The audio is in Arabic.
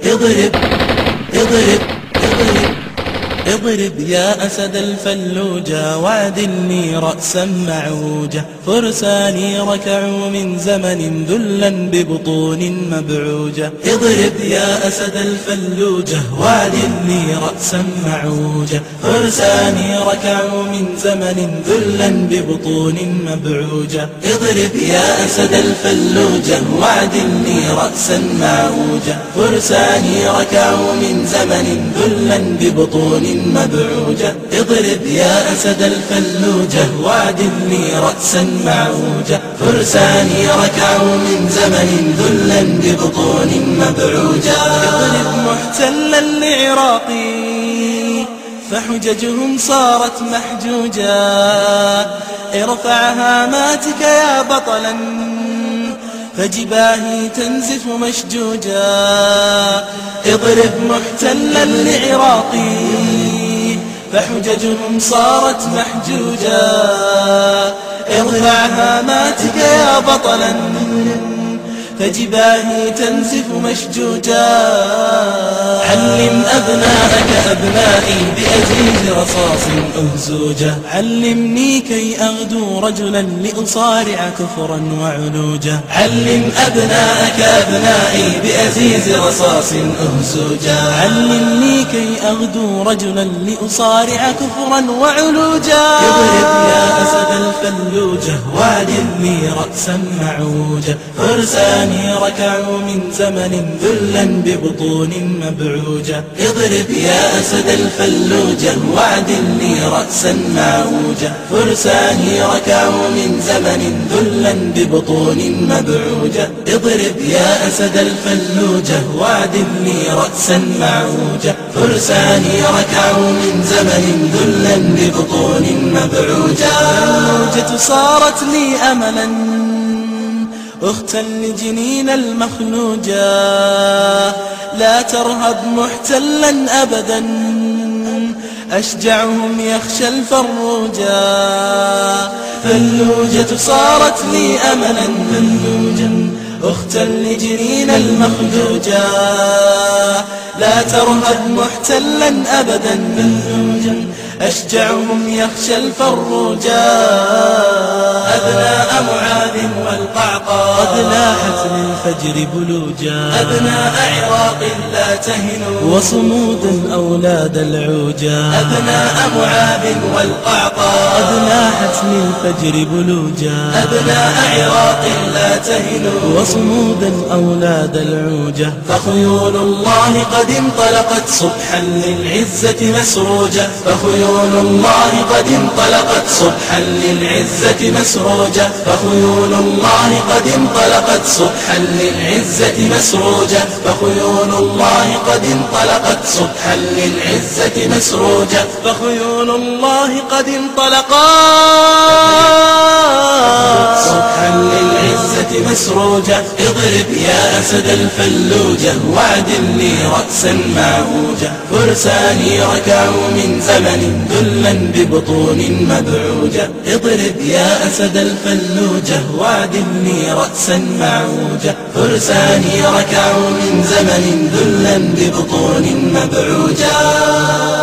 اضرب اضرب اضرب يا أسد الفلوجة وعدلني رأسا معوجة فرساني ركعوا من زمن ذلا ببطون مبعوجة اضرب يا أسد الفلوجة وعدلني رأسا معوجة فرساني ركعوا من زمن ذلا ببطون مبعوجة اضرب يا أسد الفلوجة وعدلني رأسا معوجة فرساني ركعوا من زمن ذلا ببطون مبعوجة. اضرب يا أسد الفلوجة. واعدلني رأسا معوجة. فرساني ركعوا من زمن ذلا ببطون مبعوجة. اضرب محتلا لعراقي فحججهم صارت محجوجة. ارفع هاماتك يا بطلا. فجباهي تنزف مشجوجا. اضرب محتلا لعراقي. فحججهم صارت محجوجا. ارفع هاماتك يا بطلا. فجباهي تنزف مشجوجا. علم أبناءك أبنائي بأزيز رصاص أهزوجة علمني كي أغدو رجلا لأصارع كفرا وعلوجا. علم أبناءك أبنائي بأزيز رصاص أهزوجة علمني كي أغدو رجلا لأصارع كفرا وعلوجا. اضرب يا أسد الفلوجة وعدلني رأسا معوجة فرساني ركعوا من زمن ذلا ببطون مبعوجة. اضرب يا أسد الفلوجة وعدلني رأسا معوجة فرساني ركعوا من زمن ذلا ببطون مبعوجة. اضرب يا أسد الفلوجة وعدلني رأسا معوجة فرساني ركعوا من زمن ذلا ببطون مبعوجة. الموجة صارت لي أملا. أختا لجنين المخلوجة لا ترهب محتلا أبدا. أشجعهم يخشى الفروجا فاللوجة صارت لي أملا. فاللوجا أختا لجنين المخدوجا لا ترهب محتلا أبدا. فاللوجا أشجعهم يخشى الفروجا أبناء معاذ والقعقاع. قد لاحت للفجر بلوجا. أبناء عراق لا تهنوا وصمودا أولاد العوجا. أبناء معاذ والقعقاع. قد لاحت للفجر بلوجا. أبناء عراق لا تهنوا وصمودا أولاد العوجة فخيول الله قد انطلقت صبحا للعزة مسروجة فخيول الله قد انطلقت صبحا للعزة مسروجة فخيول الله قد انطلقت صبحا للعزة مسروجة فخيول الله قد انطلقت صبحا للعزة مسروجة فخيول الله قد انطلقت مسروجة اضرب يا أسد الفلوجة وعدلني رأسا معوجة فرساني ركعوا من زمن ذلا ببطون مبعوجة. اضرب يا أسد الفلوجة وعدلني رأسا معوجة فرساني ركعوا من زمن ذلا ببطون مبعوجة.